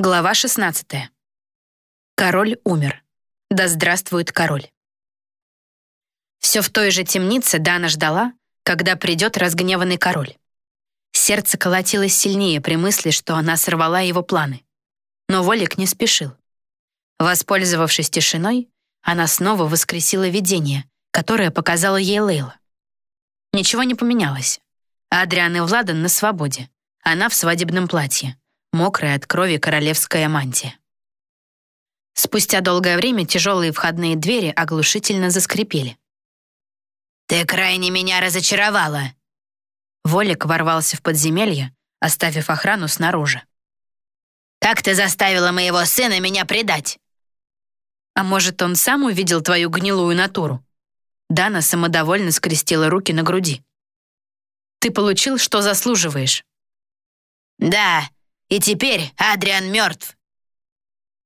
Глава 16. Король умер. Да здравствует король. Все в той же темнице Дана ждала, когда придет разгневанный король. Сердце колотилось сильнее при мысли, что она сорвала его планы. Но Волик не спешил. Воспользовавшись тишиной, она снова воскресила видение, которое показала ей Лейла. Ничего не поменялось. Адриан и Владан на свободе. Она в свадебном платье мокрая от крови королевская мантия. Спустя долгое время тяжелые входные двери оглушительно заскрипели. «Ты крайне меня разочаровала!» Волик ворвался в подземелье, оставив охрану снаружи. «Как ты заставила моего сына меня предать?» «А может, он сам увидел твою гнилую натуру?» Дана самодовольно скрестила руки на груди. «Ты получил, что заслуживаешь». «Да, и теперь Адриан мертв.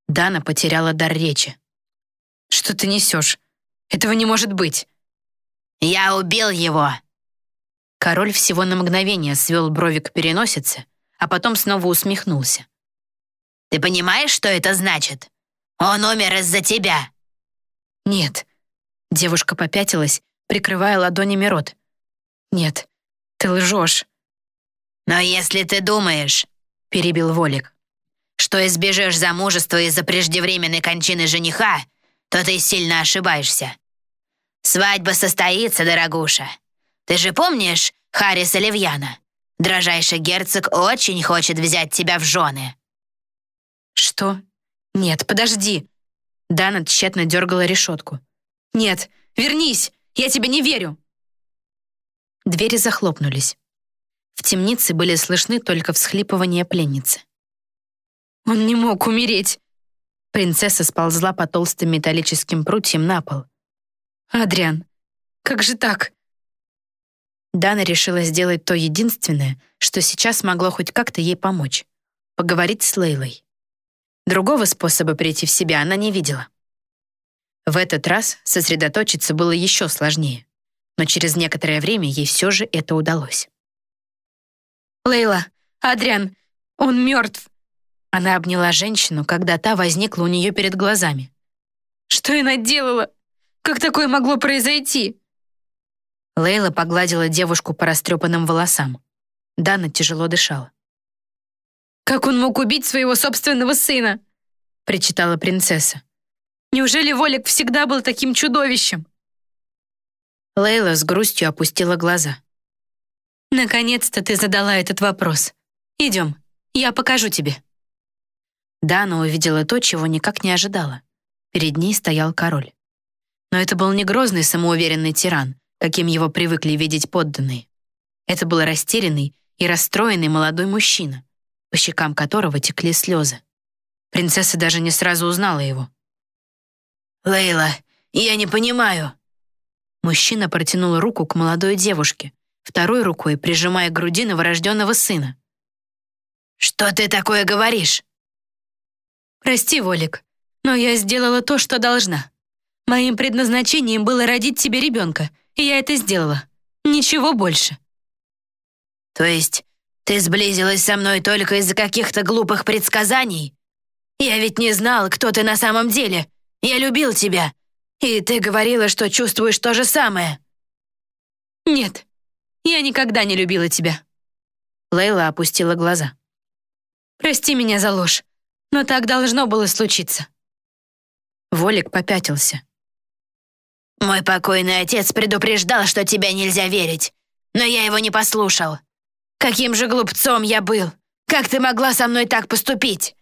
Дана потеряла дар речи. «Что ты несешь? Этого не может быть!» «Я убил его!» Король всего на мгновение свел брови к переносице, а потом снова усмехнулся. «Ты понимаешь, что это значит? Он умер из-за тебя!» «Нет». Девушка попятилась, прикрывая ладонями рот. «Нет, ты лжешь». «Но если ты думаешь, перебил Волик. «Что избежишь замужества из-за преждевременной кончины жениха, то ты сильно ошибаешься. Свадьба состоится, дорогуша. Ты же помнишь Харриса Левьяна? Дрожайший герцог очень хочет взять тебя в жены». «Что? Нет, подожди». Дана тщетно дергала решетку. «Нет, вернись! Я тебе не верю!» Двери захлопнулись. В темнице были слышны только всхлипывания пленницы. «Он не мог умереть!» Принцесса сползла по толстым металлическим прутьям на пол. «Адриан, как же так?» Дана решила сделать то единственное, что сейчас могло хоть как-то ей помочь — поговорить с Лейлой. Другого способа прийти в себя она не видела. В этот раз сосредоточиться было еще сложнее, но через некоторое время ей все же это удалось. «Лейла, Адриан, он мертв!» Она обняла женщину, когда та возникла у нее перед глазами. «Что я наделала? Как такое могло произойти?» Лейла погладила девушку по растрепанным волосам. Дана тяжело дышала. «Как он мог убить своего собственного сына?» причитала принцесса. «Неужели Волик всегда был таким чудовищем?» Лейла с грустью опустила глаза. «Наконец-то ты задала этот вопрос. Идем, я покажу тебе». Дана увидела то, чего никак не ожидала. Перед ней стоял король. Но это был не грозный самоуверенный тиран, каким его привыкли видеть подданные. Это был растерянный и расстроенный молодой мужчина, по щекам которого текли слезы. Принцесса даже не сразу узнала его. «Лейла, я не понимаю». Мужчина протянул руку к молодой девушке, второй рукой прижимая к груди новорожденного сына. «Что ты такое говоришь?» «Прости, Волик, но я сделала то, что должна. Моим предназначением было родить тебе ребенка, и я это сделала. Ничего больше». «То есть ты сблизилась со мной только из-за каких-то глупых предсказаний? Я ведь не знал, кто ты на самом деле. Я любил тебя. И ты говорила, что чувствуешь то же самое». «Нет, я никогда не любила тебя». Лейла опустила глаза. «Прости меня за ложь, но так должно было случиться». Волик попятился. «Мой покойный отец предупреждал, что тебя нельзя верить, но я его не послушал. Каким же глупцом я был! Как ты могла со мной так поступить?»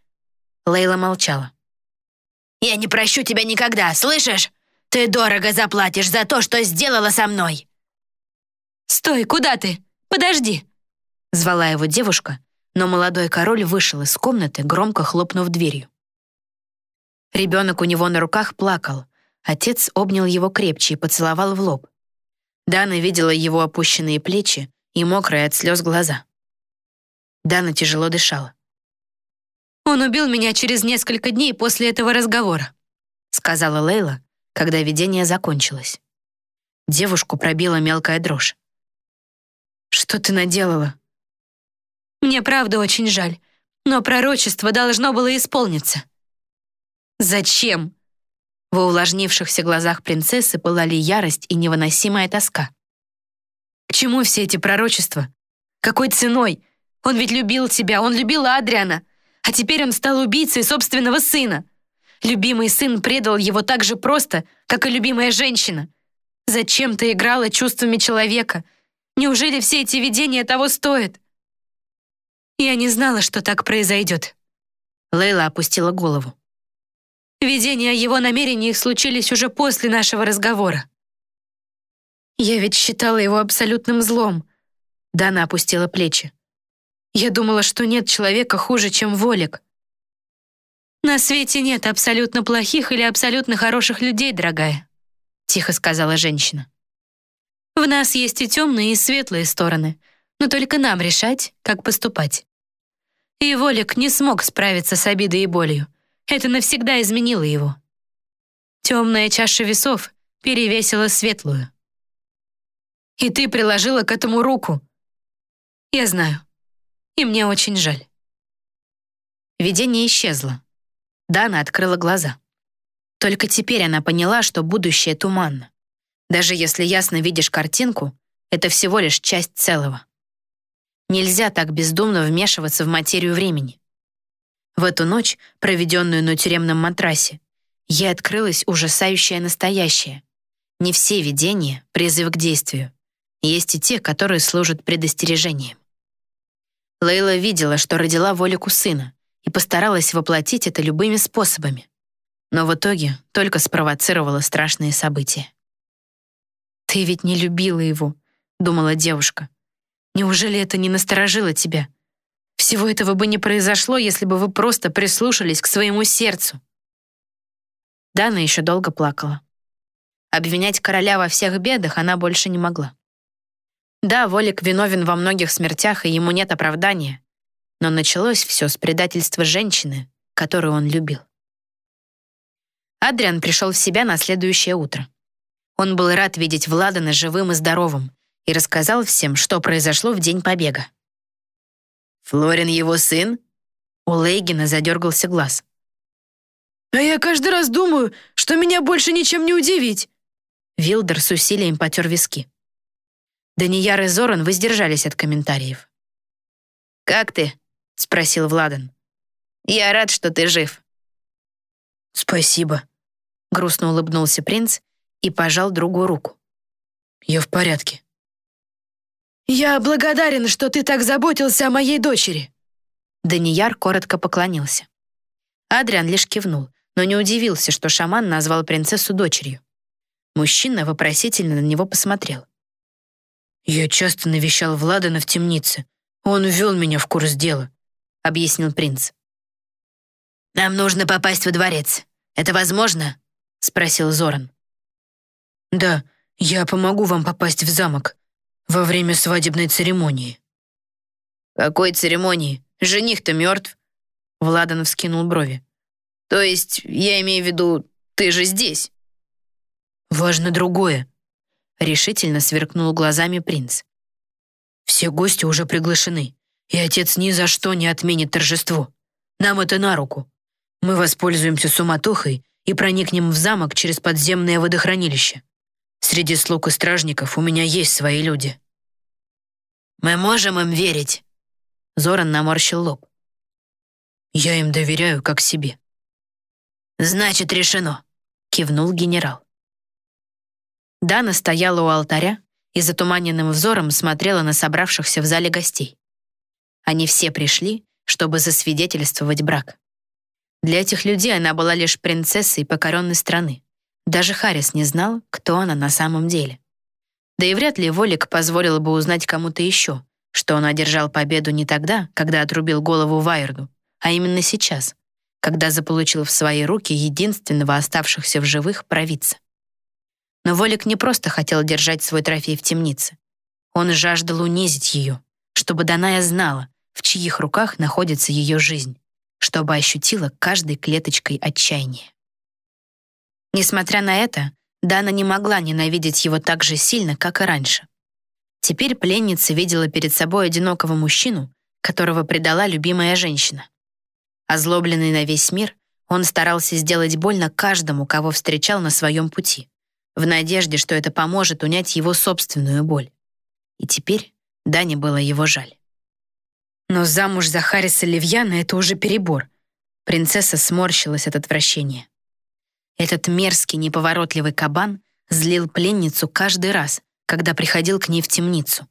Лейла молчала. «Я не прощу тебя никогда, слышишь? Ты дорого заплатишь за то, что сделала со мной!» «Стой, куда ты? Подожди!» Звала его девушка, но молодой король вышел из комнаты, громко хлопнув дверью. Ребенок у него на руках плакал. Отец обнял его крепче и поцеловал в лоб. Дана видела его опущенные плечи и мокрые от слез глаза. Дана тяжело дышала. «Он убил меня через несколько дней после этого разговора», сказала Лейла, когда видение закончилось. Девушку пробила мелкая дрожь. Что ты наделала?» «Мне правда очень жаль. Но пророчество должно было исполниться. Зачем? В увлажнившихся глазах принцессы пылали ярость и невыносимая тоска. К чему все эти пророчества? Какой ценой? Он ведь любил тебя, он любил Адриана, а теперь он стал убийцей собственного сына. Любимый сын предал его так же просто, как и любимая женщина. Зачем ты играла чувствами человека? Неужели все эти видения того стоят? Я не знала, что так произойдет. Лейла опустила голову. Видения о его намерениях случились уже после нашего разговора. Я ведь считала его абсолютным злом. Дана опустила плечи. Я думала, что нет человека хуже, чем Волик. На свете нет абсолютно плохих или абсолютно хороших людей, дорогая, тихо сказала женщина. В нас есть и темные, и светлые стороны, но только нам решать, как поступать. И Волик не смог справиться с обидой и болью. Это навсегда изменило его. Темная чаша весов перевесила светлую. И ты приложила к этому руку. Я знаю. И мне очень жаль. Видение исчезло. Дана открыла глаза. Только теперь она поняла, что будущее туманно. Даже если ясно видишь картинку, это всего лишь часть целого. Нельзя так бездумно вмешиваться в материю времени. В эту ночь, проведенную на тюремном матрасе, ей открылось ужасающее настоящее. Не все видения — призыв к действию. Есть и те, которые служат предостережением. Лейла видела, что родила Волику сына, и постаралась воплотить это любыми способами. Но в итоге только спровоцировала страшные события. «Ты ведь не любила его», — думала девушка. «Неужели это не насторожило тебя?» Всего этого бы не произошло, если бы вы просто прислушались к своему сердцу. Дана еще долго плакала. Обвинять короля во всех бедах она больше не могла. Да, Волик виновен во многих смертях, и ему нет оправдания. Но началось все с предательства женщины, которую он любил. Адриан пришел в себя на следующее утро. Он был рад видеть Владана живым и здоровым и рассказал всем, что произошло в день побега. «Флорин его сын?» У Лейгина задергался глаз. «А я каждый раз думаю, что меня больше ничем не удивить!» Вилдер с усилием потер виски. Данияр и Зоран воздержались от комментариев. «Как ты?» — спросил Владан. «Я рад, что ты жив». «Спасибо», — грустно улыбнулся принц и пожал другу руку. «Я в порядке». «Я благодарен, что ты так заботился о моей дочери». Данияр коротко поклонился. Адриан лишь кивнул, но не удивился, что шаман назвал принцессу дочерью. Мужчина вопросительно на него посмотрел. «Я часто навещал Владана в темнице. Он ввел меня в курс дела», — объяснил принц. «Нам нужно попасть во дворец. Это возможно?» — спросил Зоран. «Да, я помогу вам попасть в замок во время свадебной церемонии». «Какой церемонии? Жених-то мертв?» Владан вскинул брови. «То есть, я имею в виду, ты же здесь?» «Важно другое», — решительно сверкнул глазами принц. «Все гости уже приглашены, и отец ни за что не отменит торжество. Нам это на руку. Мы воспользуемся суматохой и проникнем в замок через подземное водохранилище. Среди слуг и стражников у меня есть свои люди». «Мы можем им верить?» Зоран наморщил лоб. «Я им доверяю, как себе». «Значит, решено», — кивнул генерал. Дана стояла у алтаря и затуманенным взором смотрела на собравшихся в зале гостей. Они все пришли, чтобы засвидетельствовать брак. Для этих людей она была лишь принцессой покоренной страны. Даже Харрис не знал, кто она на самом деле. Да и вряд ли Волик позволил бы узнать кому-то еще, что он одержал победу не тогда, когда отрубил голову Вайерду, а именно сейчас, когда заполучил в свои руки единственного оставшихся в живых провидца. Но Волик не просто хотел держать свой трофей в темнице. Он жаждал унизить ее, чтобы Даная знала, в чьих руках находится ее жизнь, чтобы ощутила каждой клеточкой отчаяния. Несмотря на это, Дана не могла ненавидеть его так же сильно, как и раньше. Теперь пленница видела перед собой одинокого мужчину, которого предала любимая женщина. Озлобленный на весь мир, он старался сделать больно каждому, кого встречал на своем пути, в надежде, что это поможет унять его собственную боль. И теперь Дане было его жаль. Но замуж за Харриса Левьяна — это уже перебор. Принцесса сморщилась от отвращения. Этот мерзкий, неповоротливый кабан злил пленницу каждый раз, когда приходил к ней в темницу.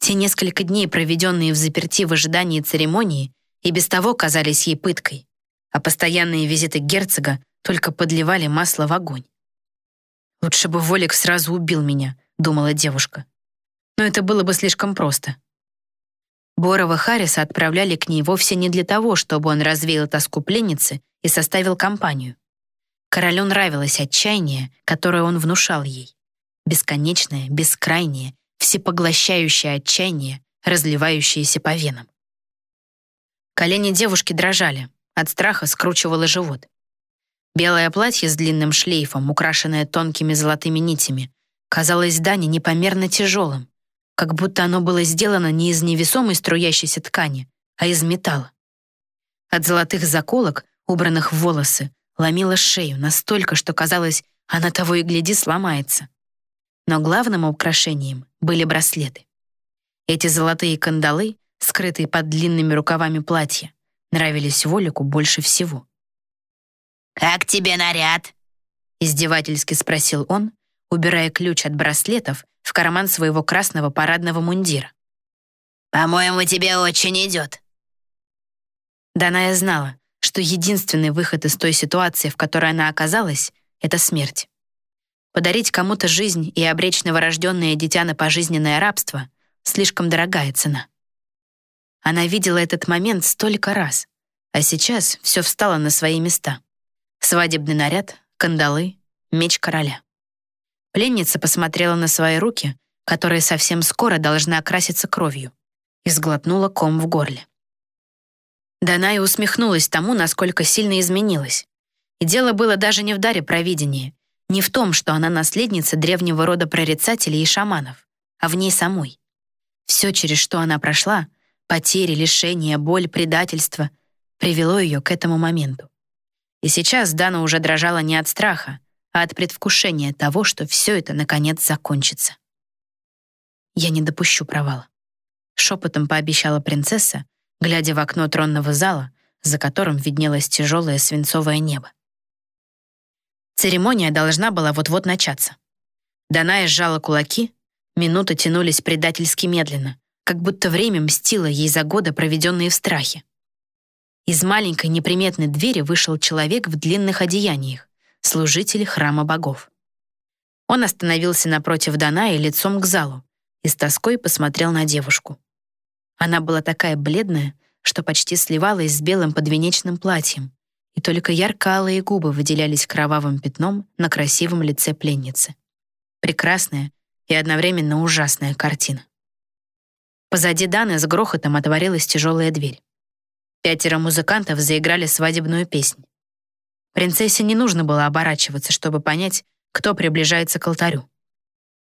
Те несколько дней, проведенные в заперти в ожидании церемонии, и без того казались ей пыткой, а постоянные визиты герцога только подливали масло в огонь. «Лучше бы Волик сразу убил меня», — думала девушка. Но это было бы слишком просто. Борова Харриса отправляли к ней вовсе не для того, чтобы он развеял тоску пленницы и составил компанию. Королю нравилось отчаяние, которое он внушал ей. Бесконечное, бескрайнее, всепоглощающее отчаяние, разливающееся по венам. Колени девушки дрожали, от страха скручивало живот. Белое платье с длинным шлейфом, украшенное тонкими золотыми нитями, казалось Дане непомерно тяжелым, как будто оно было сделано не из невесомой струящейся ткани, а из металла. От золотых заколок, убранных в волосы, ломила шею настолько, что казалось, она того и гляди сломается. Но главным украшением были браслеты. Эти золотые кандалы, скрытые под длинными рукавами платья, нравились Волику больше всего. «Как тебе наряд?» — издевательски спросил он, убирая ключ от браслетов в карман своего красного парадного мундира. «По-моему, тебе очень идет». Даная знала, что единственный выход из той ситуации, в которой она оказалась, — это смерть. Подарить кому-то жизнь и обречь новорожденное дитя на пожизненное рабство — слишком дорогая цена. Она видела этот момент столько раз, а сейчас все встало на свои места. Свадебный наряд, кандалы, меч короля. Пленница посмотрела на свои руки, которые совсем скоро должны окраситься кровью, и сглотнула ком в горле. Даная усмехнулась тому, насколько сильно изменилась. И дело было даже не в даре провидения, не в том, что она наследница древнего рода прорицателей и шаманов, а в ней самой. Все, через что она прошла, потери, лишения, боль, предательство, привело ее к этому моменту. И сейчас Дана уже дрожала не от страха, а от предвкушения того, что все это наконец закончится. «Я не допущу провала», — шепотом пообещала принцесса, глядя в окно тронного зала, за которым виднелось тяжелое свинцовое небо. Церемония должна была вот-вот начаться. Даная сжала кулаки, минуты тянулись предательски медленно, как будто время мстило ей за годы, проведенные в страхе. Из маленькой неприметной двери вышел человек в длинных одеяниях, служитель храма богов. Он остановился напротив Данаи лицом к залу и с тоской посмотрел на девушку. Она была такая бледная, что почти сливалась с белым подвенечным платьем, и только ярко-алые губы выделялись кровавым пятном на красивом лице пленницы. Прекрасная и одновременно ужасная картина. Позади Даны с грохотом отворилась тяжелая дверь. Пятеро музыкантов заиграли свадебную песнь. Принцессе не нужно было оборачиваться, чтобы понять, кто приближается к алтарю.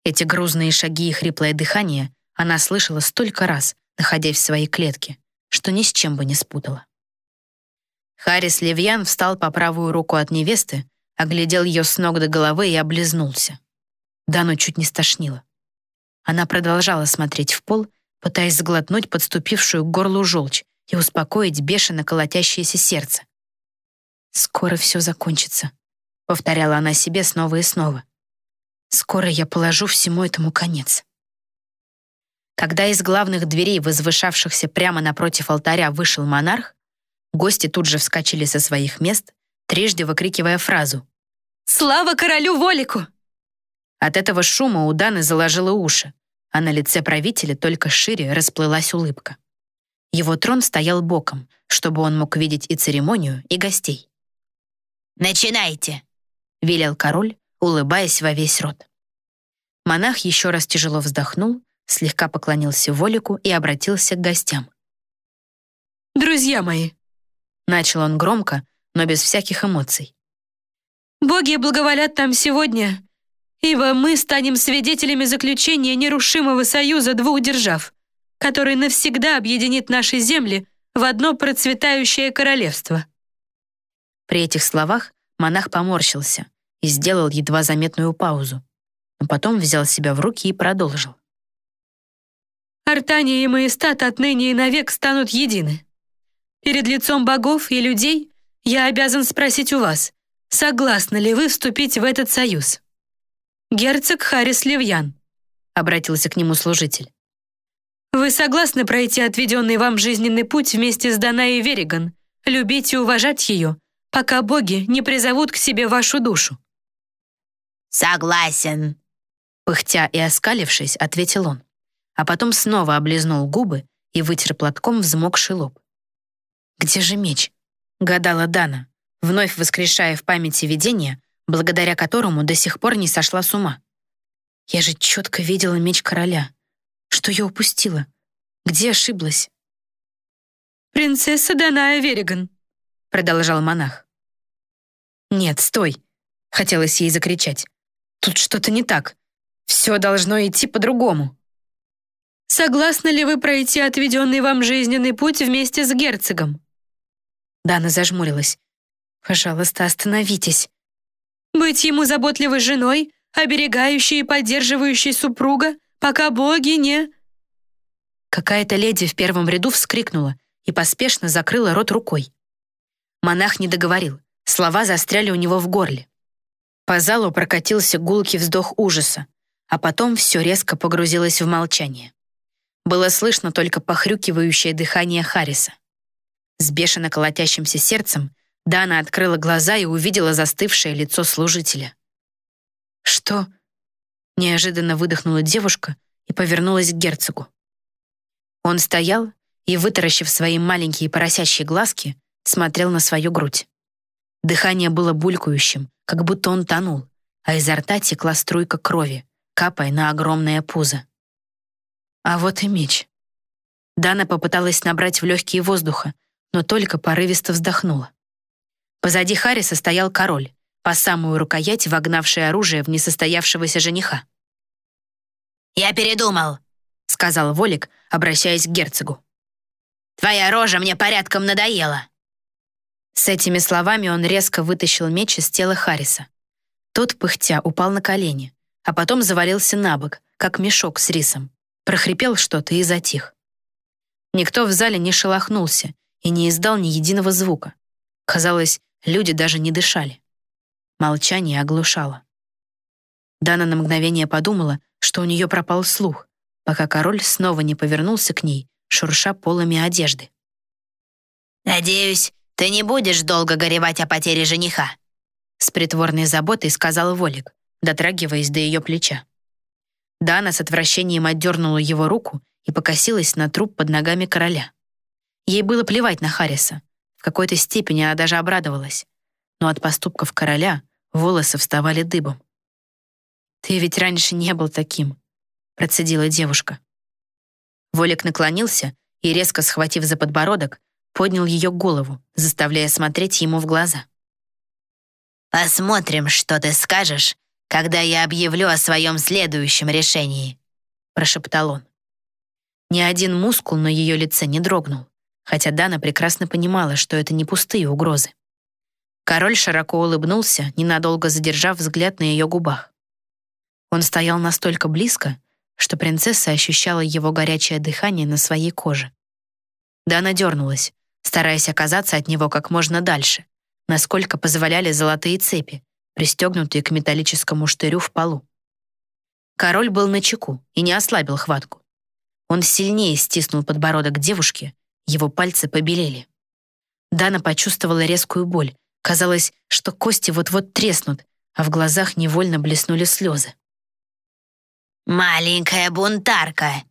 Эти грузные шаги и хриплое дыхание она слышала столько раз, находясь в своей клетке, что ни с чем бы не спутала. Харрис Левьян встал по правую руку от невесты, оглядел ее с ног до головы и облизнулся. Дану чуть не стошнило. Она продолжала смотреть в пол, пытаясь сглотнуть подступившую к горлу желчь и успокоить бешено колотящееся сердце. «Скоро все закончится», — повторяла она себе снова и снова. «Скоро я положу всему этому конец». Когда из главных дверей, возвышавшихся прямо напротив алтаря, вышел монарх, гости тут же вскочили со своих мест, трижды выкрикивая фразу «Слава королю Волику!». От этого шума у Даны заложило уши, а на лице правителя только шире расплылась улыбка. Его трон стоял боком, чтобы он мог видеть и церемонию, и гостей. «Начинайте!» — велел король, улыбаясь во весь рот. Монах еще раз тяжело вздохнул слегка поклонился Волику и обратился к гостям. «Друзья мои!» Начал он громко, но без всяких эмоций. «Боги благоволят нам сегодня, ибо мы станем свидетелями заключения нерушимого союза двух держав, который навсегда объединит наши земли в одно процветающее королевство». При этих словах монах поморщился и сделал едва заметную паузу, но потом взял себя в руки и продолжил. «Артания и Маестат отныне и навек станут едины. Перед лицом богов и людей я обязан спросить у вас, согласны ли вы вступить в этот союз?» «Герцог Харрис Левьян», — обратился к нему служитель. «Вы согласны пройти отведенный вам жизненный путь вместе с Данаей Вериган, любить и уважать ее, пока боги не призовут к себе вашу душу?» «Согласен», — пыхтя и оскалившись, ответил он, а потом снова облизнул губы и вытер платком взмокший лоб. «Где же меч?» — гадала Дана, вновь воскрешая в памяти видение, благодаря которому до сих пор не сошла с ума. «Я же четко видела меч короля. Что я упустила? Где ошиблась?» «Принцесса Даная Вериган», — продолжал монах. «Нет, стой!» — хотелось ей закричать. «Тут что-то не так. Все должно идти по-другому». «Согласны ли вы пройти отведенный вам жизненный путь вместе с герцогом?» Дана зажмурилась. «Пожалуйста, остановитесь». «Быть ему заботливой женой, оберегающей и поддерживающей супруга, пока боги не...» Какая-то леди в первом ряду вскрикнула и поспешно закрыла рот рукой. Монах не договорил, слова застряли у него в горле. По залу прокатился гулкий вздох ужаса, а потом все резко погрузилось в молчание. Было слышно только похрюкивающее дыхание Харриса. С бешено колотящимся сердцем Дана открыла глаза и увидела застывшее лицо служителя. «Что?» — неожиданно выдохнула девушка и повернулась к герцогу. Он стоял и, вытаращив свои маленькие поросячьи глазки, смотрел на свою грудь. Дыхание было булькающим, как будто он тонул, а изо рта текла струйка крови, капая на огромное пузо. А вот и меч. Дана попыталась набрать в легкие воздуха, но только порывисто вздохнула. Позади Харриса стоял король, по самую рукоять вогнавший оружие в несостоявшегося жениха. «Я передумал», — сказал Волик, обращаясь к герцогу. «Твоя рожа мне порядком надоела». С этими словами он резко вытащил меч из тела Харриса. Тот, пыхтя, упал на колени, а потом завалился на бок, как мешок с рисом, прохрипел что-то и затих. Никто в зале не шелохнулся, и не издал ни единого звука. Казалось, люди даже не дышали. Молчание оглушало. Дана на мгновение подумала, что у нее пропал слух, пока король снова не повернулся к ней, шурша полами одежды. «Надеюсь, ты не будешь долго горевать о потере жениха», с притворной заботой сказал Волик, дотрагиваясь до ее плеча. Дана с отвращением отдернула его руку и покосилась на труп под ногами короля. Ей было плевать на Харриса. В какой-то степени она даже обрадовалась. Но от поступков короля волосы вставали дыбом. «Ты ведь раньше не был таким», — процедила девушка. Волик наклонился и, резко схватив за подбородок, поднял ее голову, заставляя смотреть ему в глаза. «Посмотрим, что ты скажешь, когда я объявлю о своем следующем решении», прошептал он. Ни один мускул на ее лице не дрогнул хотя Дана прекрасно понимала, что это не пустые угрозы. Король широко улыбнулся, ненадолго задержав взгляд на ее губах. Он стоял настолько близко, что принцесса ощущала его горячее дыхание на своей коже. Дана дернулась, стараясь оказаться от него как можно дальше, насколько позволяли золотые цепи, пристегнутые к металлическому штырю в полу. Король был на чеку и не ослабил хватку. Он сильнее стиснул подбородок девушки, его пальцы побелели. Дана почувствовала резкую боль. Казалось, что кости вот-вот треснут, а в глазах невольно блеснули слезы. «Маленькая бунтарка!»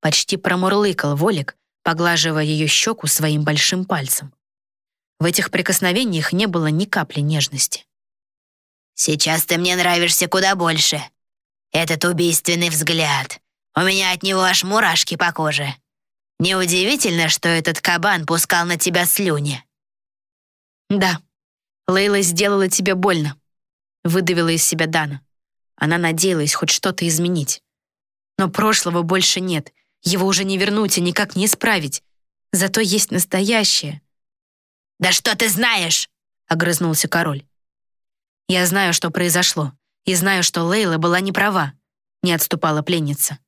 Почти промурлыкал Волик, поглаживая ее щеку своим большим пальцем. В этих прикосновениях не было ни капли нежности. «Сейчас ты мне нравишься куда больше. Этот убийственный взгляд. У меня от него аж мурашки по коже. Неудивительно, что этот кабан пускал на тебя слюни. Да, Лейла сделала тебе больно, выдавила из себя Дана. Она надеялась хоть что-то изменить. Но прошлого больше нет. Его уже не вернуть и никак не исправить. Зато есть настоящее. «Да что ты знаешь?» — огрызнулся король. «Я знаю, что произошло, и знаю, что Лейла была не права», — не отступала пленница.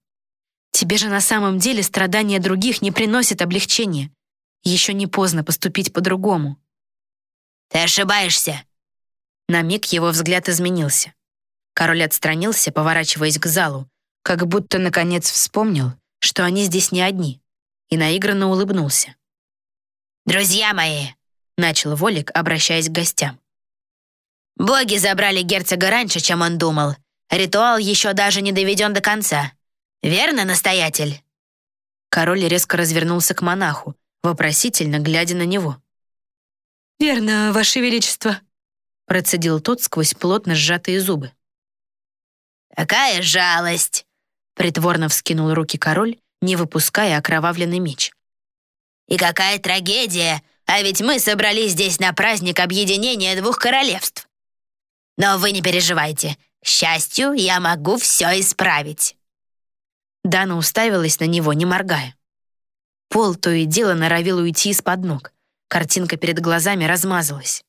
«Тебе же на самом деле страдания других не приносят облегчения. Еще не поздно поступить по-другому». «Ты ошибаешься». На миг его взгляд изменился. Король отстранился, поворачиваясь к залу, как будто, наконец, вспомнил, что они здесь не одни, и наигранно улыбнулся. «Друзья мои!» — начал Волик, обращаясь к гостям. «Боги забрали герцога раньше, чем он думал. Ритуал еще даже не доведен до конца. Верно, настоятель?» Король резко развернулся к монаху, вопросительно глядя на него. «Верно, Ваше Величество», — процедил тот сквозь плотно сжатые зубы. «Какая жалость!» — притворно вскинул руки король, не выпуская окровавленный меч. «И какая трагедия! А ведь мы собрались здесь на праздник объединения двух королевств. Но вы не переживайте. К счастью, я могу все исправить». Дана уставилась на него, не моргая. Пол то и дело норовил уйти из-под ног. Картинка перед глазами размазалась.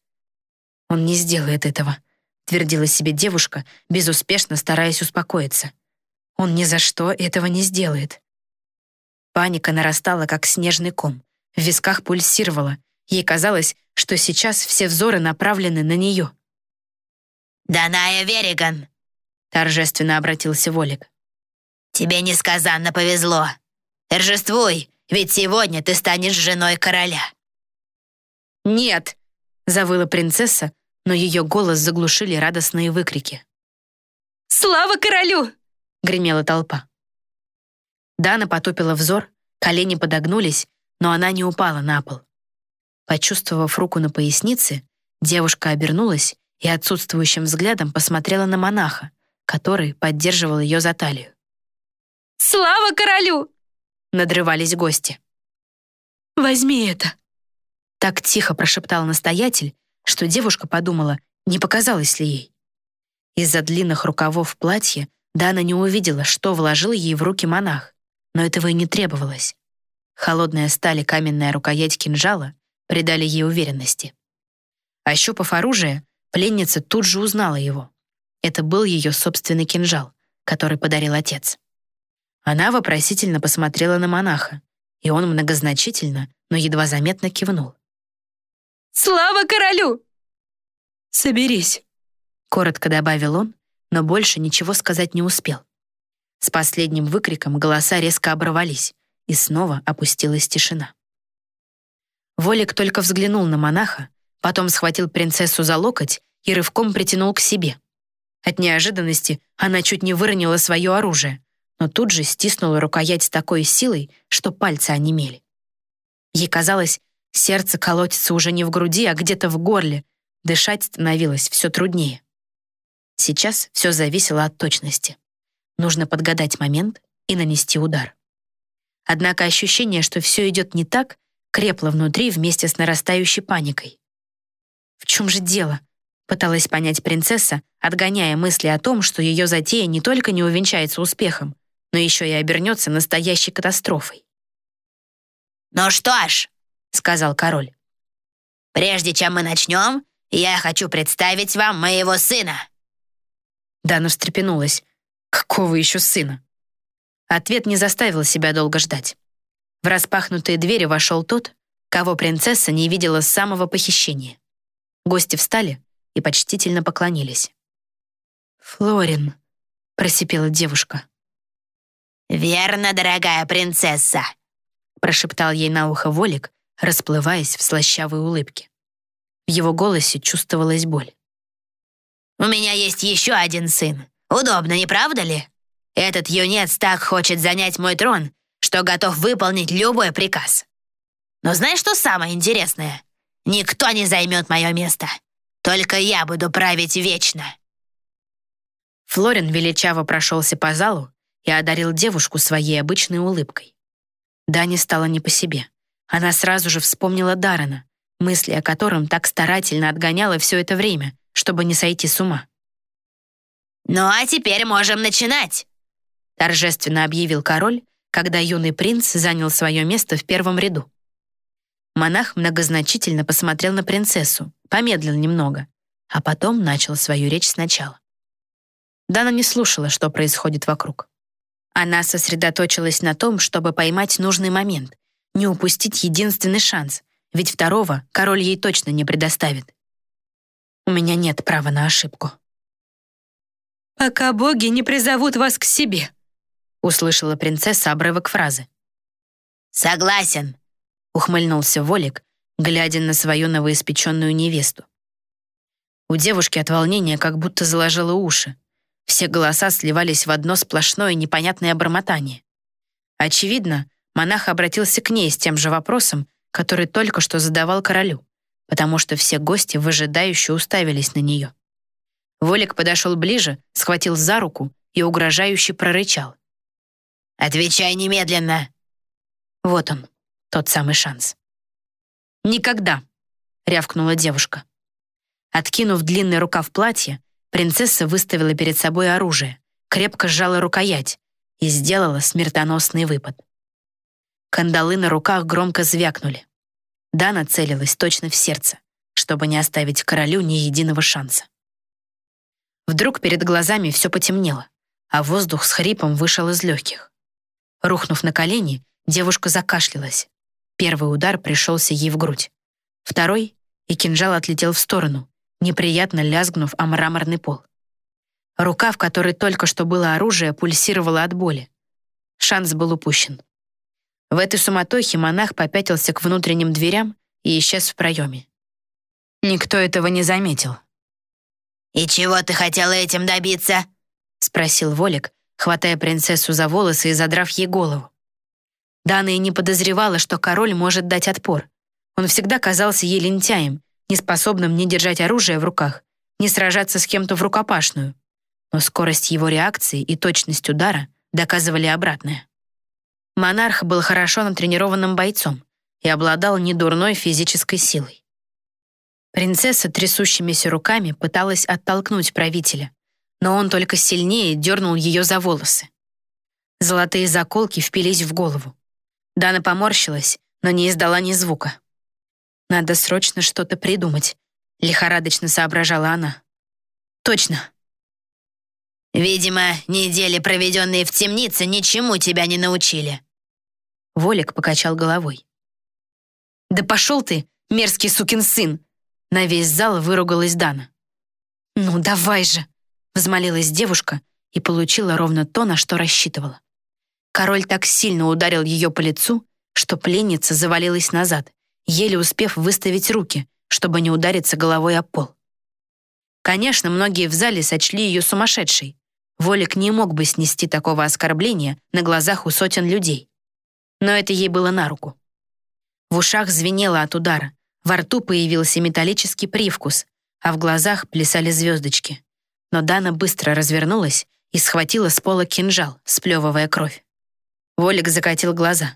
«Он не сделает этого», — твердила себе девушка, безуспешно стараясь успокоиться. «Он ни за что этого не сделает». Паника нарастала, как снежный ком. В висках пульсировала. Ей казалось, что сейчас все взоры направлены на нее. «Даная Вериган!» — торжественно обратился Волик. «Тебе несказанно повезло. Торжествуй, ведь сегодня ты станешь женой короля». «Нет!» — завыла принцесса, но ее голос заглушили радостные выкрики. «Слава королю!» — гремела толпа. Дана потупила взор, колени подогнулись, но она не упала на пол. Почувствовав руку на пояснице, девушка обернулась и отсутствующим взглядом посмотрела на монаха, который поддерживал ее за талию. «Слава королю!» — надрывались гости. «Возьми это!» Так тихо прошептал настоятель, что девушка подумала, не показалось ли ей. Из-за длинных рукавов платья Дана не увидела, что вложил ей в руки монах, но этого и не требовалось. Холодная сталь и каменная рукоять кинжала придали ей уверенности. Ощупав оружие, пленница тут же узнала его. Это был ее собственный кинжал, который подарил отец. Она вопросительно посмотрела на монаха, и он многозначительно, но едва заметно кивнул. «Слава королю!» «Соберись», — коротко добавил он, но больше ничего сказать не успел. С последним выкриком голоса резко оборвались, и снова опустилась тишина. Волик только взглянул на монаха, потом схватил принцессу за локоть и рывком притянул к себе. От неожиданности она чуть не выронила свое оружие, но тут же стиснула рукоять с такой силой, что пальцы онемели. Ей казалось, сердце колотится уже не в груди, а где-то в горле, дышать становилось все труднее. Сейчас все зависело от точности. Нужно подгадать момент и нанести удар. Однако ощущение, что все идет не так, крепло внутри вместе с нарастающей паникой. В чем же дело? Пыталась понять принцесса, отгоняя мысли о том, что ее затея не только не увенчается успехом, но еще и обернется настоящей катастрофой. «Ну что ж», — сказал король, «прежде чем мы начнем, я хочу представить вам моего сына». Дана встрепенулась. Какого еще сына? Ответ не заставил себя долго ждать. В распахнутые двери вошел тот, кого принцесса не видела с самого похищения. Гости встали и почтительно поклонились. «Флорин», — просипела девушка. «Верно, дорогая принцесса», — прошептал ей на ухо Волик, расплываясь в слащавой улыбке. В его голосе чувствовалась боль. «У меня есть еще один сын. Удобно, не правда ли? Этот юнец так хочет занять мой трон, что готов выполнить любой приказ. Но знаешь, что самое интересное? Никто не займет мое место. Только я буду править вечно». Флорин величаво прошелся по залу и одарил девушку своей обычной улыбкой. Дане стало не по себе. Она сразу же вспомнила Даррена, мысли о котором так старательно отгоняла все это время, чтобы не сойти с ума. «Ну а теперь можем начинать!» торжественно объявил король, когда юный принц занял свое место в первом ряду. Монах многозначительно посмотрел на принцессу, помедлил немного, а потом начал свою речь сначала. Дана не слушала, что происходит вокруг. Она сосредоточилась на том, чтобы поймать нужный момент, не упустить единственный шанс, ведь второго король ей точно не предоставит. У меня нет права на ошибку. «Пока боги не призовут вас к себе», — услышала принцесса обрывок фразы. «Согласен», — ухмыльнулся Волик, глядя на свою новоиспеченную невесту. У девушки от волнения как будто заложило уши. Все голоса сливались в одно сплошное непонятное бормотание. Очевидно, монах обратился к ней с тем же вопросом, который только что задавал королю, потому что все гости выжидающе уставились на нее. Волик подошел ближе, схватил за руку и угрожающе прорычал. «Отвечай немедленно!» Вот он, тот самый шанс. «Никогда!» — рявкнула девушка. Откинув длинный рукав платья, принцесса выставила перед собой оружие, крепко сжала рукоять и сделала смертоносный выпад. Кандалы на руках громко звякнули. Дана целилась точно в сердце, чтобы не оставить королю ни единого шанса. Вдруг перед глазами все потемнело, а воздух с хрипом вышел из легких. Рухнув на колени, девушка закашлялась. Первый удар пришелся ей в грудь. Второй, и кинжал отлетел в сторону, неприятно лязгнув о мраморный пол. Рука, в которой только что было оружие, пульсировала от боли. Шанс был упущен. В этой суматохе монах попятился к внутренним дверям и исчез в проеме. Никто этого не заметил. «И чего ты хотела этим добиться?» — спросил Волик, хватая принцессу за волосы и задрав ей голову. Дана и не подозревала, что король может дать отпор. Он всегда казался ей лентяем, неспособным ни держать оружие в руках, ни сражаться с кем-то в рукопашную. Но скорость его реакции и точность удара доказывали обратное. Монарх был хорошо натренированным бойцом и обладал недурной физической силой. Принцесса трясущимися руками пыталась оттолкнуть правителя, но он только сильнее дернул ее за волосы. Золотые заколки впились в голову. Дана поморщилась, но не издала ни звука. «Надо срочно что-то придумать», — лихорадочно соображала она. «Точно, «Видимо, недели, проведенные в темнице, ничему тебя не научили». Волик покачал головой. «Да пошел ты, мерзкий сукин сын!» На весь зал выругалась Дана. «Ну, давай же!» Взмолилась девушка и получила ровно то, на что рассчитывала. Король так сильно ударил ее по лицу, что пленница завалилась назад, еле успев выставить руки, чтобы не удариться головой о пол. Конечно, многие в зале сочли ее сумасшедшей, Волик не мог бы снести такого оскорбления на глазах у сотен людей. Но это ей было на руку. В ушах звенело от удара, во рту появился металлический привкус, а в глазах плясали звездочки. Но Дана быстро развернулась и схватила с пола кинжал, сплевывая кровь. Волик закатил глаза.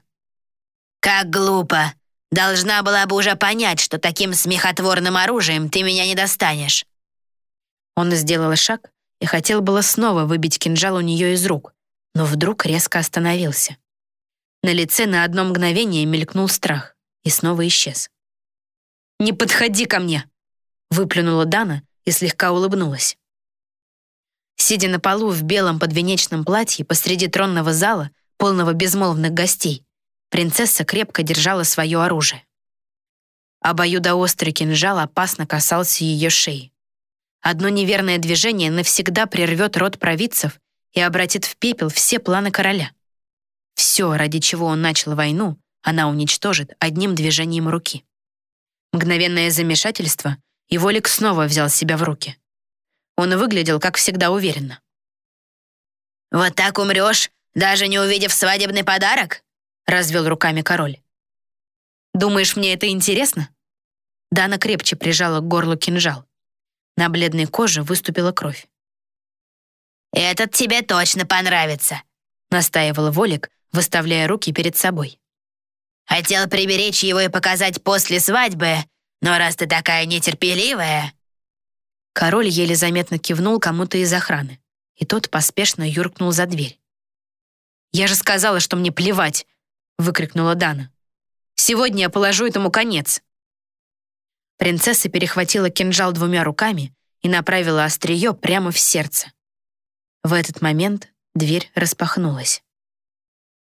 «Как глупо! Должна была бы уже понять, что таким смехотворным оружием ты меня не достанешь!» Он сделал шаг, и хотел было снова выбить кинжал у нее из рук, но вдруг резко остановился. На лице на одно мгновение мелькнул страх и снова исчез. «Не подходи ко мне!» — выплюнула Дана и слегка улыбнулась. Сидя на полу в белом подвенечном платье посреди тронного зала, полного безмолвных гостей, принцесса крепко держала свое оружие. Обоюдоострый кинжал опасно касался ее шеи. Одно неверное движение навсегда прервет род провидцев и обратит в пепел все планы короля. Все, ради чего он начал войну, она уничтожит одним движением руки. Мгновенное замешательство, и Волик снова взял себя в руки. Он выглядел, как всегда, уверенно. «Вот так умрешь, даже не увидев свадебный подарок?» развел руками король. «Думаешь, мне это интересно?» Дана крепче прижала к горлу кинжал. На бледной коже выступила кровь. «Этот тебе точно понравится», — настаивал Волик, выставляя руки перед собой. «Хотел приберечь его и показать после свадьбы, но раз ты такая нетерпеливая...» Король еле заметно кивнул кому-то из охраны, и тот поспешно юркнул за дверь. «Я же сказала, что мне плевать!» — выкрикнула Дана. Сегодня я положу этому конец». Принцесса перехватила кинжал двумя руками и направила острие прямо в сердце. В этот момент дверь распахнулась.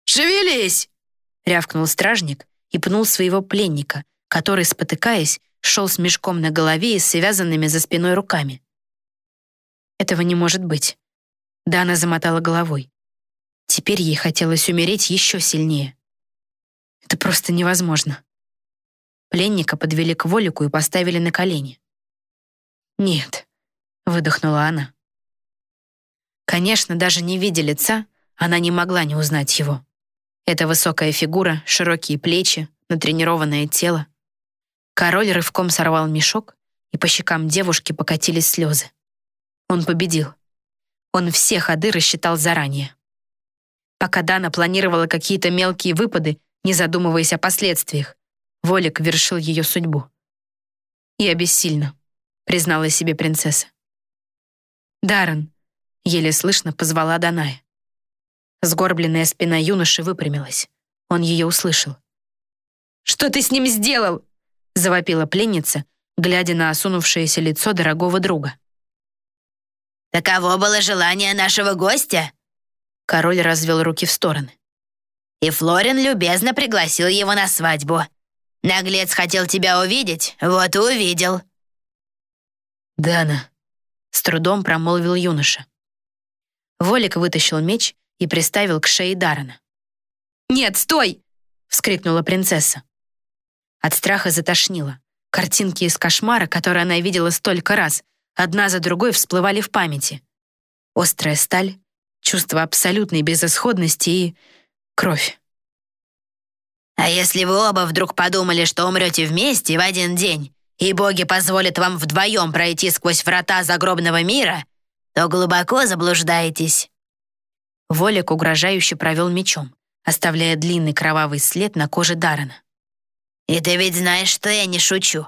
«Шевелись!» — рявкнул стражник и пнул своего пленника, который, спотыкаясь, шел с мешком на голове и связанными за спиной руками. Этого не может быть. Дана замотала головой. Теперь ей хотелось умереть еще сильнее. Это просто невозможно. Пленника подвели к Волику и поставили на колени. «Нет», — выдохнула она. Конечно, даже не видя лица, она не могла не узнать его. Это высокая фигура, широкие плечи, натренированное тело. Король рывком сорвал мешок, и по щекам девушки покатились слезы. Он победил. Он все ходы рассчитал заранее. Пока Дана планировала какие-то мелкие выпады, не задумываясь о последствиях, Волик вершил ее судьбу. «Я бессильна», — признала себе принцесса. «Даррен», — еле слышно позвала Даная. Сгорбленная спина юноши выпрямилась. Он ее услышал. «Что ты с ним сделал?» — завопила пленница, глядя на осунувшееся лицо дорогого друга. «Таково было желание нашего гостя?» Король развел руки в стороны. «И Флорин любезно пригласил его на свадьбу. Наглец хотел тебя увидеть, вот и увидел». «Дана», — с трудом промолвил юноша. Волик вытащил меч и приставил к шее Дарана. «Нет, стой!» — вскрикнула принцесса. От страха затошнило. Картинки из кошмара, которые она видела столько раз, одна за другой всплывали в памяти. Острая сталь, чувство абсолютной безысходности и кровь. «А если вы оба вдруг подумали, что умрете вместе в один день, и боги позволят вам вдвоем пройти сквозь врата загробного мира, то глубоко заблуждаетесь». Волик угрожающе провел мечом, оставляя длинный кровавый след на коже Дарана. «И ты ведь знаешь, что я не шучу».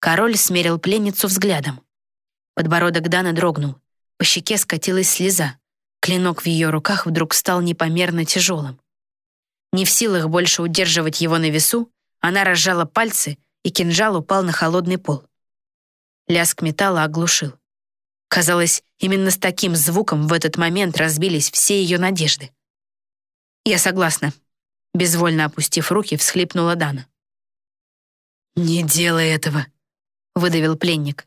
Король смерил пленницу взглядом. Подбородок Дана дрогнул. По щеке скатилась слеза. Клинок в ее руках вдруг стал непомерно тяжелым. Не в силах больше удерживать его на весу, она разжала пальцы, и кинжал упал на холодный пол. Лязг металла оглушил. Казалось, именно с таким звуком в этот момент разбились все ее надежды. «Я согласна», — безвольно опустив руки, всхлипнула Дана. «Не делай этого», — выдавил пленник.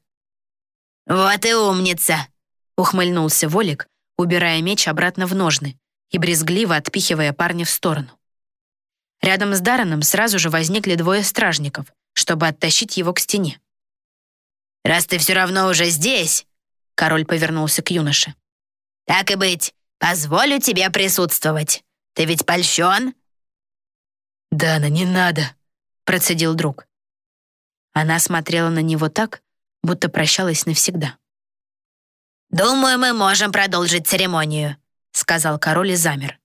«Вот и умница!» — ухмыльнулся Волик, убирая меч обратно в ножны и брезгливо отпихивая парня в сторону. Рядом с Дараном сразу же возникли двое стражников, чтобы оттащить его к стене. «Раз ты все равно уже здесь, Король повернулся к юноше. «Так и быть, позволю тебе присутствовать. Ты ведь польщен?» «Дана, не надо», — процедил друг. Она смотрела на него так, будто прощалась навсегда. «Думаю, мы можем продолжить церемонию», — сказал король и замер.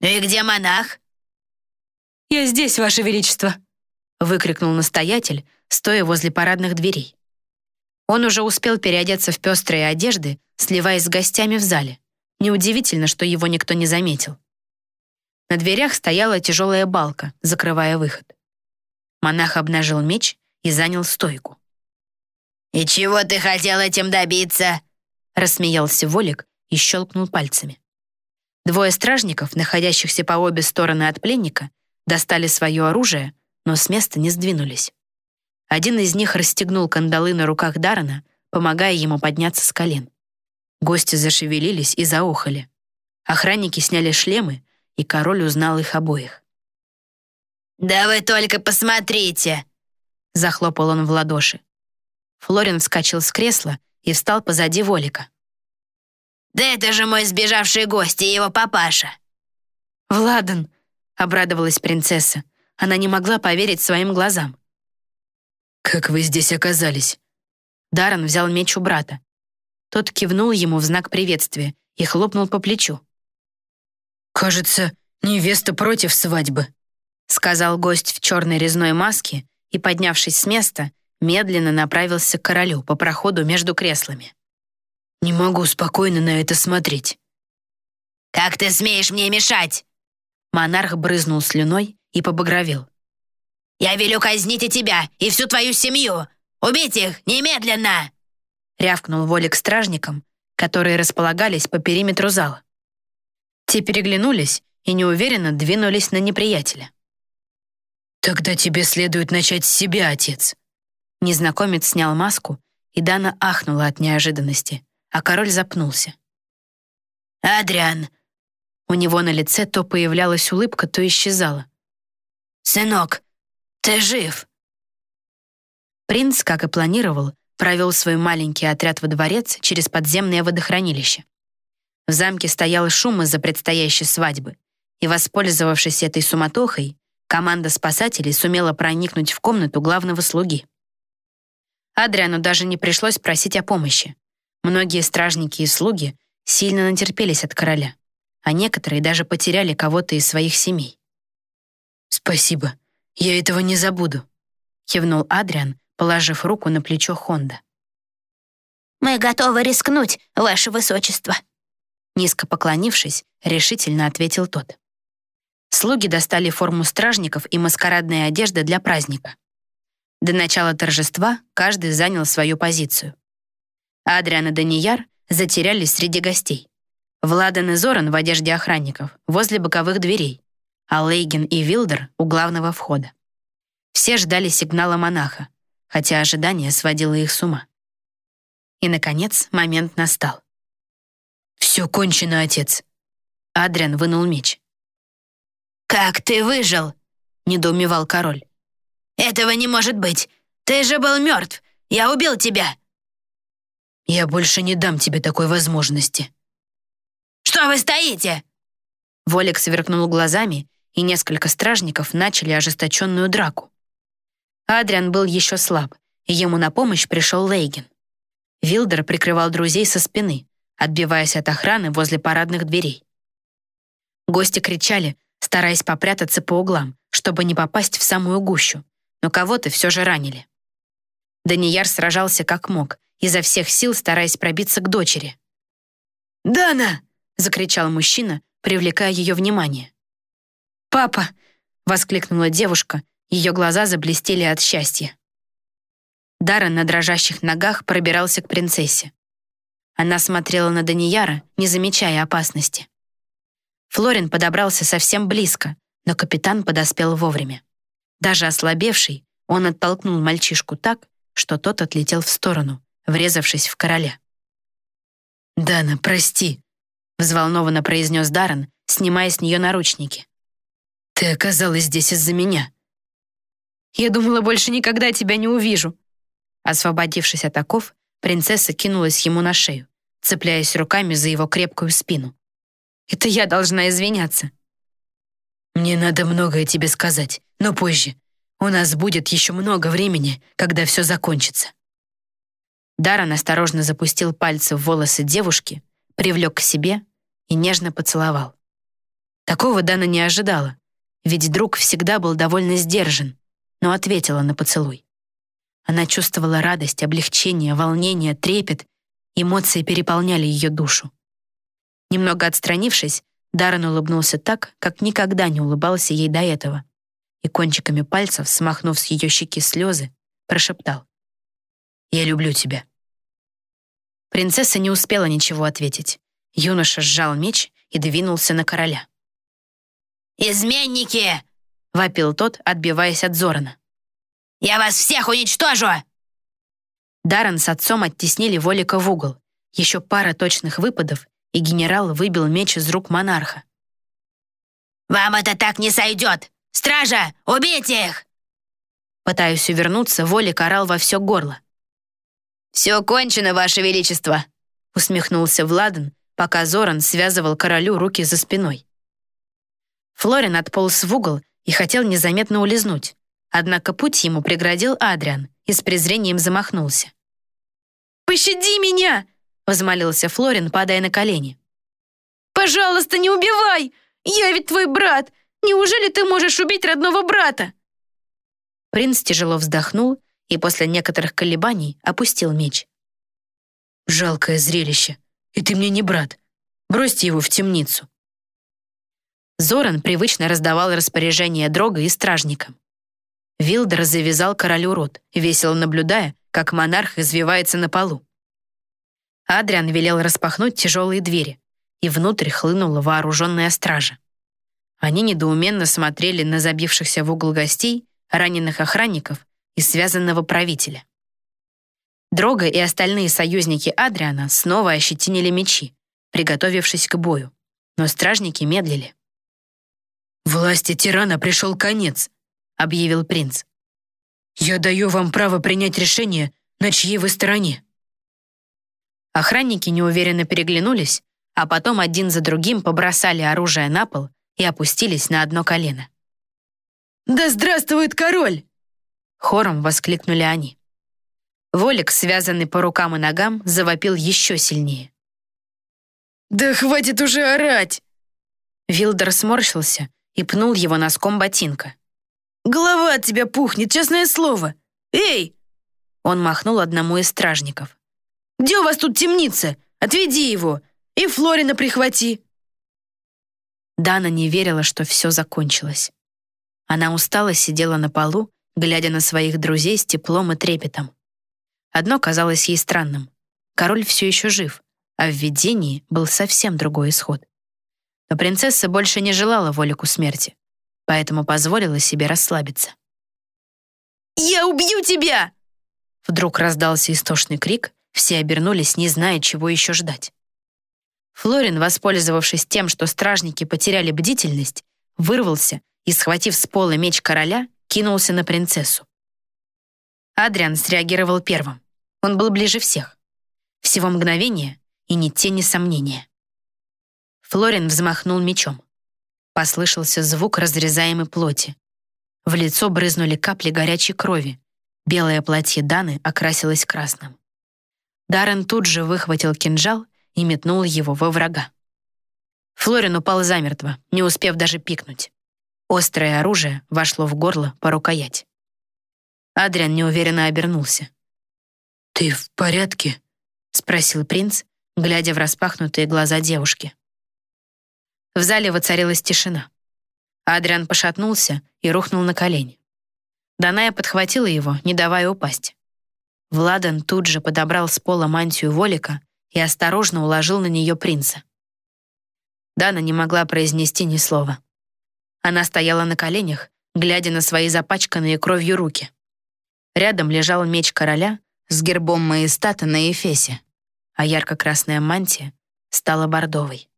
«Ну и где монах?» «Я здесь, Ваше Величество», — выкрикнул настоятель, стоя возле парадных дверей. Он уже успел переодеться в пестрые одежды, сливаясь с гостями в зале. Неудивительно, что его никто не заметил. На дверях стояла тяжелая балка, закрывая выход. Монах обнажил меч и занял стойку. «И чего ты хотел этим добиться?» Рассмеялся Волик и щелкнул пальцами. Двое стражников, находящихся по обе стороны от пленника, достали свое оружие, но с места не сдвинулись. Один из них расстегнул кандалы на руках Дарана, помогая ему подняться с колен. Гости зашевелились и заохали. Охранники сняли шлемы, и король узнал их обоих. «Да вы только посмотрите!» Захлопал он в ладоши. Флорин вскочил с кресла и встал позади Волика. «Да это же мой сбежавший гость и его папаша!» «Владан!» — обрадовалась принцесса. Она не могла поверить своим глазам. «Как вы здесь оказались?» Даррен взял меч у брата. Тот кивнул ему в знак приветствия и хлопнул по плечу. «Кажется, невеста против свадьбы», сказал гость в черной резной маске и, поднявшись с места, медленно направился к королю по проходу между креслами. «Не могу спокойно на это смотреть». «Как ты смеешь мне мешать?» Монарх брызнул слюной и побагровел. Я велю казнить и тебя, и всю твою семью! Убить их немедленно!» рявкнул Волик стражникам, которые располагались по периметру зала. Те переглянулись и неуверенно двинулись на неприятеля. «Тогда тебе следует начать с себя, отец». Незнакомец снял маску, и Дана ахнула от неожиданности, а король запнулся. «Адриан!» У него на лице то появлялась улыбка, то исчезала. «Сынок, ты жив!» Принц, как и планировал, провел свой маленький отряд во дворец через подземное водохранилище. В замке стоял шум из-за предстоящей свадьбы, и, воспользовавшись этой суматохой, команда спасателей сумела проникнуть в комнату главного слуги. Адриану даже не пришлось просить о помощи. Многие стражники и слуги сильно натерпелись от короля, а некоторые даже потеряли кого-то из своих семей. «Спасибо, я этого не забуду», — кивнул Адриан, положив руку на плечо Хонда. «Мы готовы рискнуть, ваше высочество», Низко поклонившись, решительно ответил тот. Слуги достали форму стражников и маскарадные одежды для праздника. До начала торжества каждый занял свою позицию. Адриан и Данияр затерялись среди гостей. Владан и Зоран в одежде охранников возле боковых дверей, а Лейген и Вилдер у главного входа. Все ждали сигнала монаха, хотя ожидание сводило их с ума. И, наконец, момент настал. «Все кончено, отец». Адриан вынул меч. «Как ты выжил?» — недоумевал король. «Этого не может быть! Ты же был мертв! Я убил тебя!» «Я больше не дам тебе такой возможности». «Что вы стоите?» Волик сверкнул глазами, и несколько стражников начали ожесточенную драку. Адриан был еще слаб, и ему на помощь пришел Лейген. Вилдер прикрывал друзей со спины, отбиваясь от охраны возле парадных дверей. Гости кричали, стараясь попрятаться по углам, чтобы не попасть в самую гущу, но кого-то все же ранили. Данияр сражался как мог, изо всех сил стараясь пробиться к дочери. «Дана!» — закричал мужчина, привлекая ее внимание. «Папа!» — воскликнула девушка, ее глаза заблестели от счастья. Дара на дрожащих ногах пробирался к принцессе. Она смотрела на Данияра, не замечая опасности. Флорин подобрался совсем близко, но капитан подоспел вовремя. Даже ослабевший, он оттолкнул мальчишку так, что тот отлетел в сторону, врезавшись в короля. «Дана, прости», — взволнованно произнес Даррен, снимая с нее наручники. «Ты оказалась здесь из-за меня». «Я думала, больше никогда тебя не увижу». Освободившись от оков, Принцесса кинулась ему на шею, цепляясь руками за его крепкую спину. «Это я должна извиняться». «Мне надо многое тебе сказать, но позже. У нас будет еще много времени, когда все закончится». Даран осторожно запустил пальцы в волосы девушки, привлек к себе и нежно поцеловал. Такого Дана не ожидала, ведь друг всегда был довольно сдержан, но ответила на поцелуй. Она чувствовала радость, облегчение, волнение, трепет. Эмоции переполняли ее душу. Немного отстранившись, Даррен улыбнулся так, как никогда не улыбался ей до этого, и кончиками пальцев, смахнув с ее щеки слезы, прошептал. «Я люблю тебя». Принцесса не успела ничего ответить. Юноша сжал меч и двинулся на короля. «Изменники!» — вопил тот, отбиваясь от Зорана. Я вас всех уничтожу!» Даррен с отцом оттеснили Волика в угол. Еще пара точных выпадов, и генерал выбил меч из рук монарха. «Вам это так не сойдет! Стража, убейте их!» Пытаясь увернуться, Волик орал во все горло. «Все кончено, Ваше Величество!» усмехнулся Владан, пока Зоран связывал королю руки за спиной. Флорин отполз в угол и хотел незаметно улизнуть, Однако путь ему преградил Адриан и с презрением замахнулся. «Пощади меня!» — возмолился Флорин, падая на колени. «Пожалуйста, не убивай! Я ведь твой брат! Неужели ты можешь убить родного брата?» Принц тяжело вздохнул и после некоторых колебаний опустил меч. «Жалкое зрелище. И ты мне не брат. Бросьте его в темницу». Зоран привычно раздавал распоряжения Дрога и стражникам. Вилдер завязал королю рот, весело наблюдая, как монарх извивается на полу. Адриан велел распахнуть тяжелые двери, и внутрь хлынула вооруженная стража. Они недоуменно смотрели на забившихся в угол гостей, раненых охранников и связанного правителя. Дрога и остальные союзники Адриана снова ощетинили мечи, приготовившись к бою, но стражники медлили. «Власти тирана пришел конец», — объявил принц. «Я даю вам право принять решение, на чьей вы стороне». Охранники неуверенно переглянулись, а потом один за другим побросали оружие на пол и опустились на одно колено. «Да здравствует король!» Хором воскликнули они. Волик, связанный по рукам и ногам, завопил еще сильнее. «Да хватит уже орать!» Вилдер сморщился и пнул его носком ботинка. «Голова от тебя пухнет, честное слово! Эй!» Он махнул одному из стражников. «Где у вас тут темница? Отведи его! И Флорина прихвати!» Дана не верила, что все закончилось. Она устало сидела на полу, глядя на своих друзей с теплом и трепетом. Одно казалось ей странным. Король все еще жив, а в видении был совсем другой исход. Но принцесса больше не желала Волику смерти, поэтому позволила себе расслабиться. «Я убью тебя!» Вдруг раздался истошный крик, все обернулись, не зная, чего еще ждать. Флорин, воспользовавшись тем, что стражники потеряли бдительность, вырвался и, схватив с пола меч короля, кинулся на принцессу. Адриан среагировал первым. Он был ближе всех. Всего мгновение и ни тени сомнения. Флорин взмахнул мечом. Послышался звук разрезаемой плоти. В лицо брызнули капли горячей крови. Белое платье Даны окрасилось красным. Даррен тут же выхватил кинжал и метнул его во врага. Флорин упал замертво, не успев даже пикнуть. Острое оружие вошло в горло по рукоять. Адриан неуверенно обернулся. «Ты в порядке?» — спросил принц, глядя в распахнутые глаза девушки. В зале воцарилась тишина. Адриан пошатнулся и рухнул на колени. Даная подхватила его, не давая упасть. Владан тут же подобрал с пола мантию Волика и осторожно уложил на нее принца. Дана не могла произнести ни слова. Она стояла на коленях, глядя на свои запачканные кровью руки. Рядом лежал меч короля с гербом маестата на эфесе, а ярко-красная мантия стала бордовой.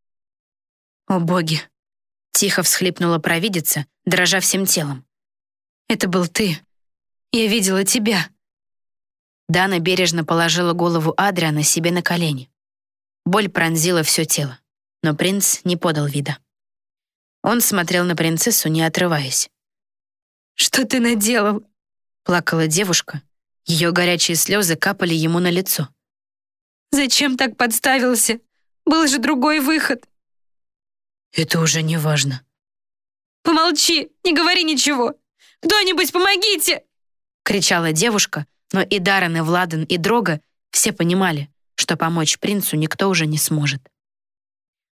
«О боги!» — тихо всхлипнула провидица, дрожа всем телом. «Это был ты. Я видела тебя». Дана бережно положила голову Адриана себе на колени. Боль пронзила все тело, но принц не подал вида. Он смотрел на принцессу, не отрываясь. «Что ты наделал?» — плакала девушка. Ее горячие слезы капали ему на лицо. «Зачем так подставился? Был же другой выход». «Это уже не важно». «Помолчи, не говори ничего! Кто-нибудь помогите!» — кричала девушка, но и Даррен, и Владан, и Дрога все понимали, что помочь принцу никто уже не сможет.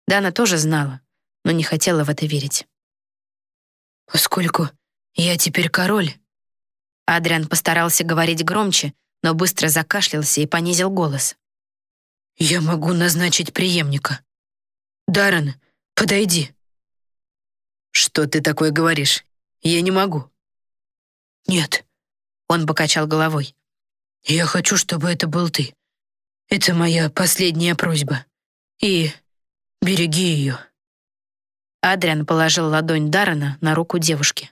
Дана тоже знала, но не хотела в это верить. «Поскольку я теперь король...» Адриан постарался говорить громче, но быстро закашлялся и понизил голос. «Я могу назначить преемника. Даррен, подойди». «Что ты такое говоришь? Я не могу». «Нет». Он покачал головой. Я хочу, чтобы это был ты. Это моя последняя просьба. И береги ее». Адриан положил ладонь Даррена на руку девушки.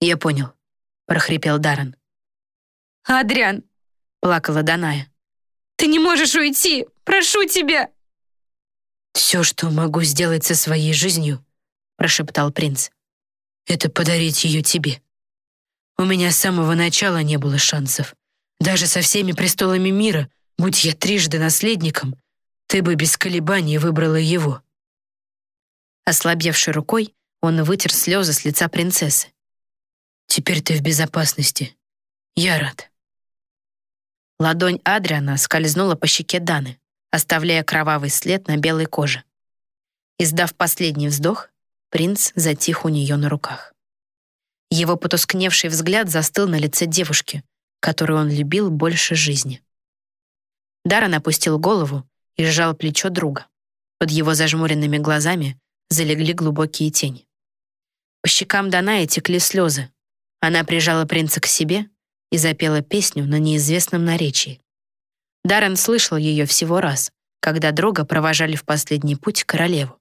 «Я понял», — прохрипел Даррен. «Адриан!» — плакала Даная. «Ты не можешь уйти! Прошу тебя!» «Все, что могу сделать со своей жизнью», — прошептал принц, — «это подарить ее тебе. У меня с самого начала не было шансов. Даже со всеми престолами мира, будь я трижды наследником, ты бы без колебаний выбрала его». Ослабевшей рукой он вытер слезы с лица принцессы. «Теперь ты в безопасности. Я рад». Ладонь Адриана скользнула по щеке Даны, оставляя кровавый след на белой коже. Издав последний вздох, принц затих у нее на руках. Его потускневший взгляд застыл на лице девушки, которую он любил больше жизни. Даррен опустил голову и сжал плечо друга. Под его зажмуренными глазами залегли глубокие тени. По щекам Данаи текли слезы. Она прижала принца к себе и запела песню на неизвестном наречии. Даррен слышал ее всего раз, когда друга провожали в последний путь королеву.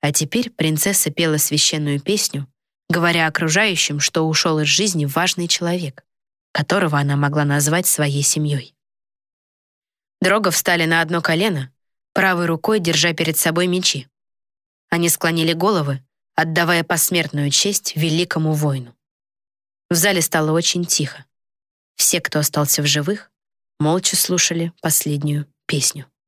А теперь принцесса пела священную песню, говоря окружающим, что ушел из жизни важный человек, которого она могла назвать своей семьей. Дрога встали на одно колено, правой рукой держа перед собой мечи. Они склонили головы, отдавая посмертную честь великому воину. В зале стало очень тихо. Все, кто остался в живых, молча слушали последнюю песню.